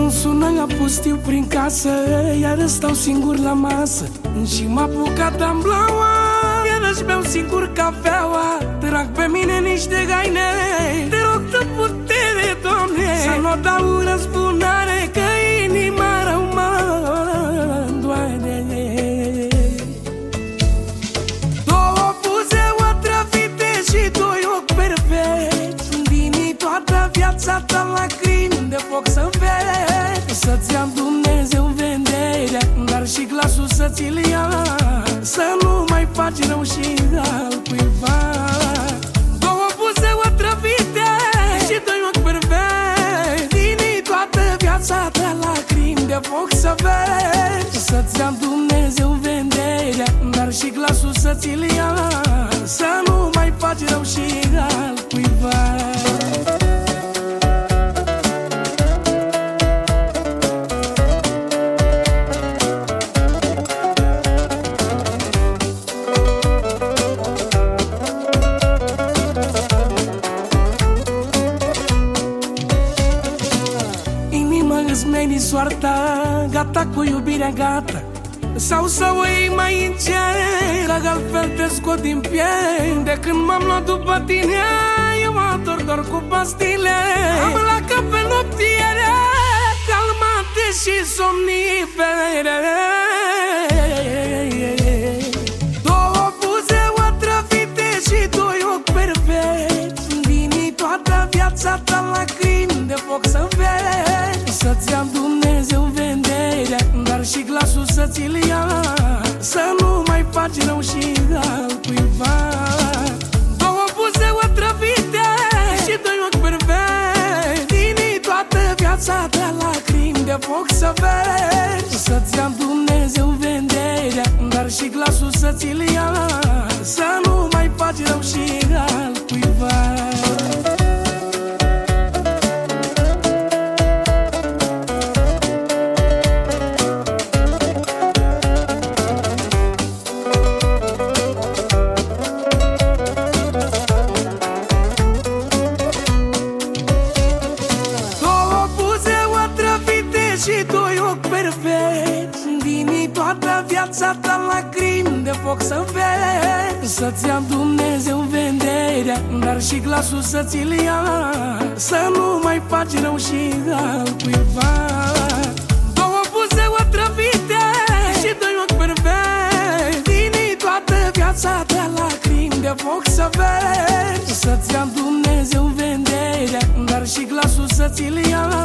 Îmi sună pustiu prin casă Iar stau singur la masă. Și m-a apucat amblaua Iarăși beau singur cafeaua. Trag pe mine niște gaine Te rog de putere, Doamne. Să nu dau răzbunare Că inima Să-ți ia Dumnezeu vederea Dar și glasul să-ți-l ia. Să nu mai faci rău și al cuiva Două buze otrăvite și doi ochi perfecti Din toată viața ta lacrimi de foc să vezi. Să-ți ia Dumnezeu vederea Dar și glasul să-ți-l ia. Să nu mai faci rău și al cuiva îți meni soarta Gata cu iubirea gata. Sau să o iei mai încet Că altfel te scot din piept De când m-am luat după tine Eu ador doar cu pastile. Am la cap pe noptiere Calmate și somnifere. Două buze otrăvite vezi Să-ți ia Dumnezeu vederea Dar și glasul să-ți-l ia. Să nu mai faci rău și al cuiva Două buze otrăvite și doi ochi perfecti Din toată viața ta lacrimi de foc să vezi. Să-ți ia Dumnezeu vederea Dar și glasul să-ți-l ia toată viața ta lacrimi de foc să vezi. Să-ți ia Dumnezeu vederea Dar și glasul să-ți-l ia. Să nu mai faci rău și al cuiva Două buze otrăvite și doi ochi perfecti Din toată viața ta lacrimi de foc să vezi. Să-ți ia Dumnezeu vederea Dar și glasul să-ți-l ia. Să nu mai